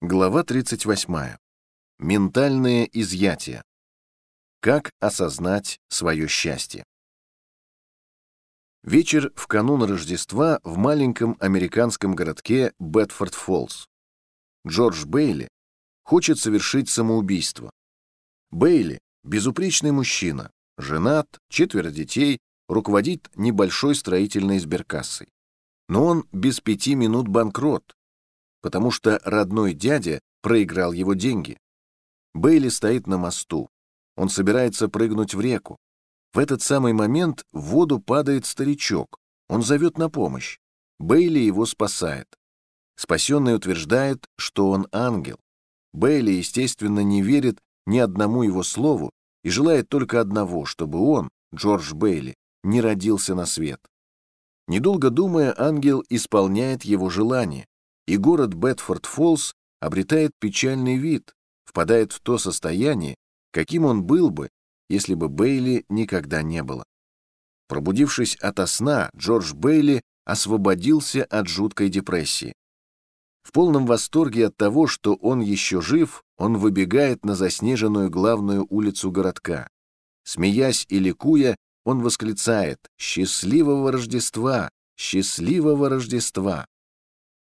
Глава 38. Ментальные изъятия. Как осознать свое счастье? Вечер в канун Рождества в маленьком американском городке Бетфорд-Фоллс. Джордж Бейли хочет совершить самоубийство. Бейли – безупречный мужчина, женат, четверо детей, руководит небольшой строительной сберкассой. Но он без пяти минут банкрот, потому что родной дядя проиграл его деньги. Бейли стоит на мосту. Он собирается прыгнуть в реку. В этот самый момент в воду падает старичок. Он зовет на помощь. Бейли его спасает. Спасенный утверждает, что он ангел. Бейли, естественно, не верит ни одному его слову и желает только одного, чтобы он, Джордж Бейли, не родился на свет. Недолго думая, ангел исполняет его желание, и город Бетфорд-Фоллс обретает печальный вид, впадает в то состояние, каким он был бы, если бы Бейли никогда не было. Пробудившись ото сна, Джордж Бейли освободился от жуткой депрессии. В полном восторге от того, что он еще жив, он выбегает на заснеженную главную улицу городка. Смеясь и ликуя, он восклицает «Счастливого Рождества! Счастливого Рождества!»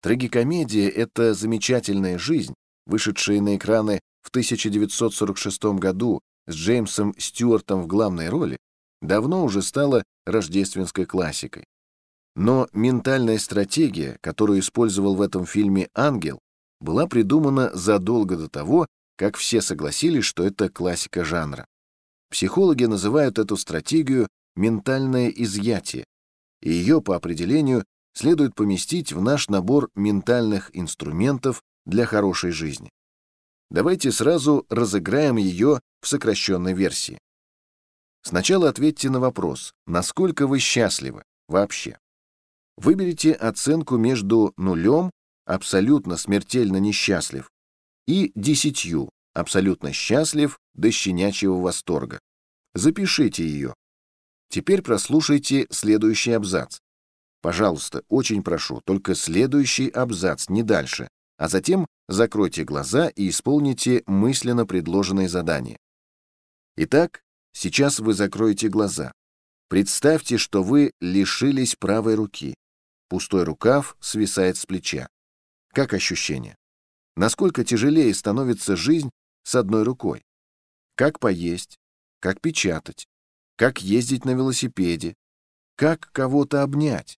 Трагикомедия — это замечательная жизнь, вышедшая на экраны в 1946 году с Джеймсом Стюартом в главной роли, давно уже стала рождественской классикой. Но ментальная стратегия, которую использовал в этом фильме «Ангел», была придумана задолго до того, как все согласились, что это классика жанра. Психологи называют эту стратегию «ментальное изъятие», и ее, по определению, следует поместить в наш набор ментальных инструментов для хорошей жизни. Давайте сразу разыграем ее в сокращенной версии. Сначала ответьте на вопрос, насколько вы счастливы вообще. Выберите оценку между нулем, абсолютно смертельно несчастлив, и десятью, абсолютно счастлив до щенячьего восторга. Запишите ее. Теперь прослушайте следующий абзац. Пожалуйста, очень прошу, только следующий абзац, не дальше, а затем закройте глаза и исполните мысленно предложенное задание. Итак, сейчас вы закроете глаза. Представьте, что вы лишились правой руки. Пустой рукав свисает с плеча. Как ощущение? Насколько тяжелее становится жизнь с одной рукой? Как поесть? Как печатать? Как ездить на велосипеде? Как кого-то обнять?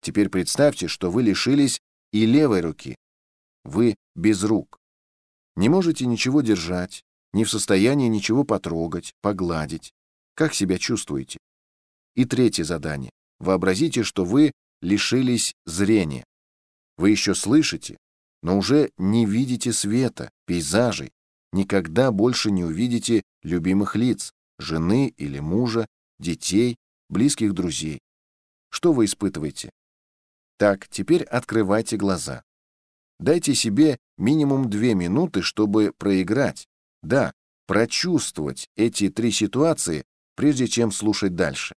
Теперь представьте, что вы лишились и левой руки. Вы без рук. Не можете ничего держать, не в состоянии ничего потрогать, погладить. Как себя чувствуете? И третье задание. Вообразите, что вы лишились зрения. Вы еще слышите, но уже не видите света, пейзажей, никогда больше не увидите любимых лиц, жены или мужа, детей, близких друзей. Что вы испытываете? Так, теперь открывайте глаза. Дайте себе минимум две минуты, чтобы проиграть. Да, прочувствовать эти три ситуации, прежде чем слушать дальше.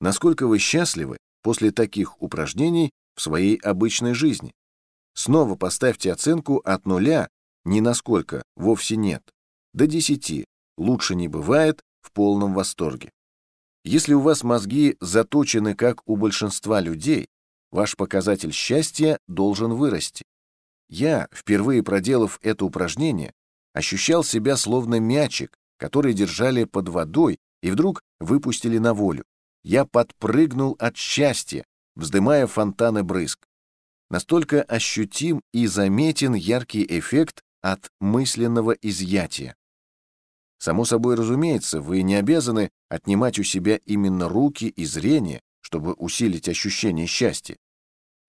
Насколько вы счастливы после таких упражнений в своей обычной жизни? Снова поставьте оценку от нуля, ни насколько, вовсе нет, до десяти, лучше не бывает, в полном восторге. Если у вас мозги заточены, как у большинства людей, Ваш показатель счастья должен вырасти. Я, впервые проделав это упражнение, ощущал себя словно мячик, который держали под водой и вдруг выпустили на волю. Я подпрыгнул от счастья, вздымая фонтаны брызг. Настолько ощутим и заметен яркий эффект от мысленного изъятия. Само собой разумеется, вы не обязаны отнимать у себя именно руки и зрение, чтобы усилить ощущение счастья.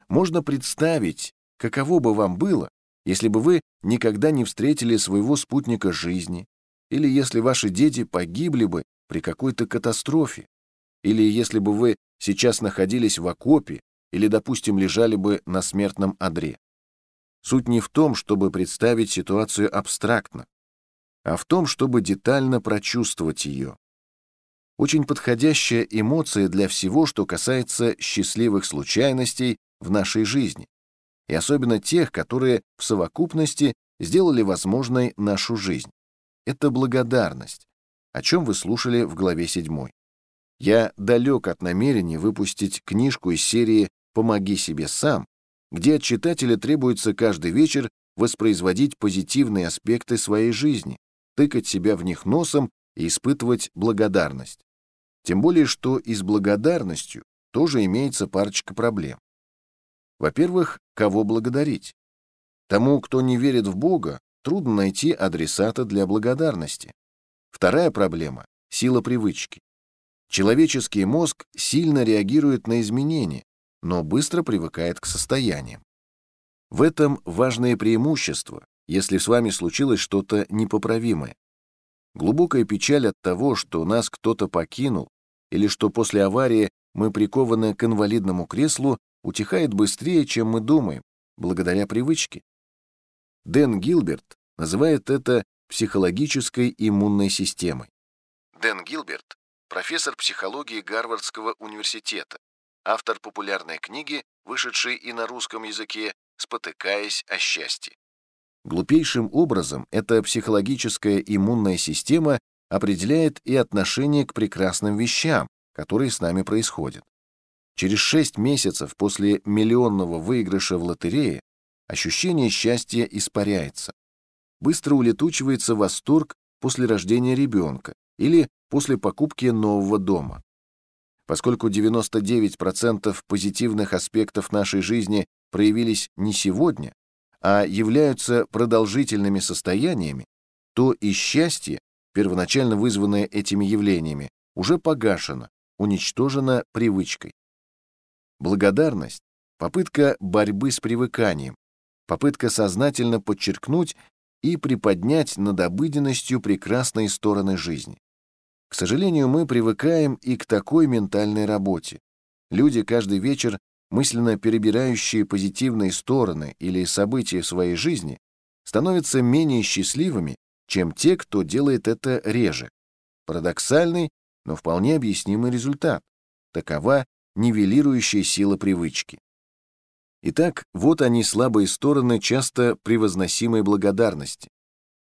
Можно представить, каково бы вам было, если бы вы никогда не встретили своего спутника жизни, или если ваши дети погибли бы при какой-то катастрофе, или если бы вы сейчас находились в окопе или, допустим, лежали бы на смертном одре. Суть не в том, чтобы представить ситуацию абстрактно, а в том, чтобы детально прочувствовать ее, очень подходящая эмоция для всего, что касается счастливых случайностей в нашей жизни. и особенно тех, которые в совокупности сделали возможной нашу жизнь. Это благодарность, о чем вы слушали в главе 7. Я далек от намерения выпустить книжку из серии «Помоги себе сам», где от читателя требуется каждый вечер воспроизводить позитивные аспекты своей жизни, тыкать себя в них носом и испытывать благодарность. Тем более, что и с благодарностью тоже имеется парочка проблем. Во-первых, кого благодарить? Тому, кто не верит в Бога, трудно найти адресата для благодарности. Вторая проблема — сила привычки. Человеческий мозг сильно реагирует на изменения, но быстро привыкает к состояниям. В этом важное преимущество, если с вами случилось что-то непоправимое. Глубокая печаль от того, что нас кто-то покинул, или что после аварии мы прикованы к инвалидному креслу, утихает быстрее, чем мы думаем, благодаря привычке. Дэн Гилберт называет это психологической иммунной системой. Дэн Гилберт — профессор психологии Гарвардского университета, автор популярной книги, вышедшей и на русском языке «Спотыкаясь о счастье». Глупейшим образом эта психологическая иммунная система определяет и отношение к прекрасным вещам, которые с нами происходят. Через 6 месяцев после миллионного выигрыша в лотерее ощущение счастья испаряется. Быстро улетучивается восторг после рождения ребенка или после покупки нового дома. Поскольку 99% позитивных аспектов нашей жизни проявились не сегодня, а являются продолжительными состояниями, то и счастье, первоначально вызванное этими явлениями, уже погашено, уничтожено привычкой. Благодарность — попытка борьбы с привыканием, попытка сознательно подчеркнуть и приподнять над обыденностью прекрасные стороны жизни. К сожалению, мы привыкаем и к такой ментальной работе. Люди каждый вечер мысленно перебирающие позитивные стороны или события в своей жизни, становятся менее счастливыми, чем те, кто делает это реже. Парадоксальный, но вполне объяснимый результат. Такова нивелирующая сила привычки. Итак, вот они слабые стороны часто превозносимой благодарности.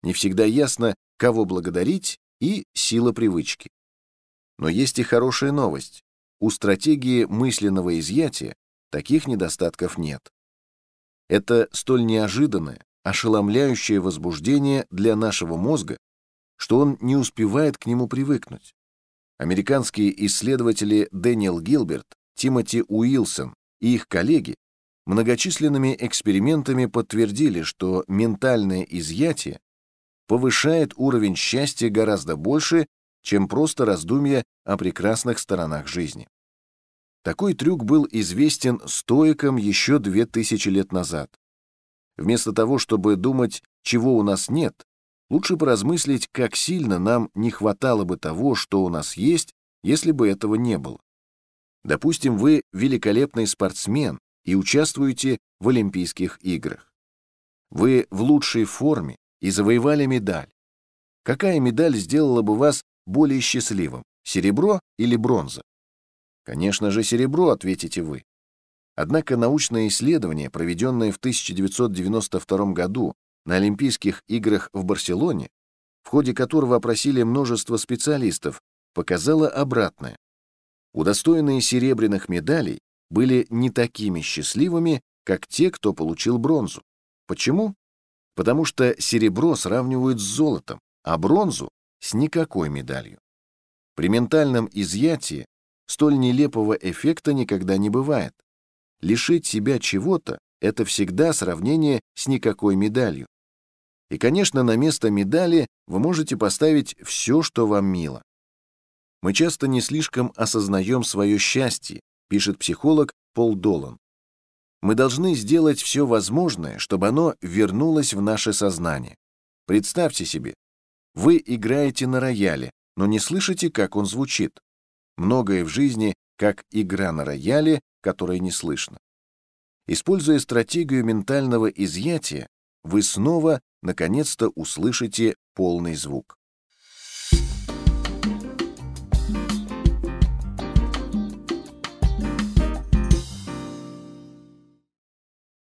Не всегда ясно, кого благодарить, и сила привычки. Но есть и хорошая новость. У стратегии мысленного изъятия Таких недостатков нет. Это столь неожиданное, ошеломляющее возбуждение для нашего мозга, что он не успевает к нему привыкнуть. Американские исследователи Дэниел Гилберт, Тимоти Уилсон и их коллеги многочисленными экспериментами подтвердили, что ментальное изъятие повышает уровень счастья гораздо больше, чем просто раздумья о прекрасных сторонах жизни. Такой трюк был известен стоикам еще две тысячи лет назад. Вместо того, чтобы думать, чего у нас нет, лучше поразмыслить, как сильно нам не хватало бы того, что у нас есть, если бы этого не было. Допустим, вы великолепный спортсмен и участвуете в Олимпийских играх. Вы в лучшей форме и завоевали медаль. Какая медаль сделала бы вас более счастливым, серебро или бронза? Конечно же, серебро, ответите вы. Однако научное исследование, проведенное в 1992 году на Олимпийских играх в Барселоне, в ходе которого опросили множество специалистов, показало обратное. Удостоенные серебряных медалей были не такими счастливыми, как те, кто получил бронзу. Почему? Потому что серебро сравнивают с золотом, а бронзу — с никакой медалью. При ментальном изъятии Столь нелепого эффекта никогда не бывает. Лишить себя чего-то — это всегда сравнение с никакой медалью. И, конечно, на место медали вы можете поставить все, что вам мило. Мы часто не слишком осознаем свое счастье, пишет психолог Пол Долан. Мы должны сделать все возможное, чтобы оно вернулось в наше сознание. Представьте себе, вы играете на рояле, но не слышите, как он звучит. Многое в жизни как игра на рояле, которой не слышно. Используя стратегию ментального изъятия, вы снова, наконец-то, услышите полный звук.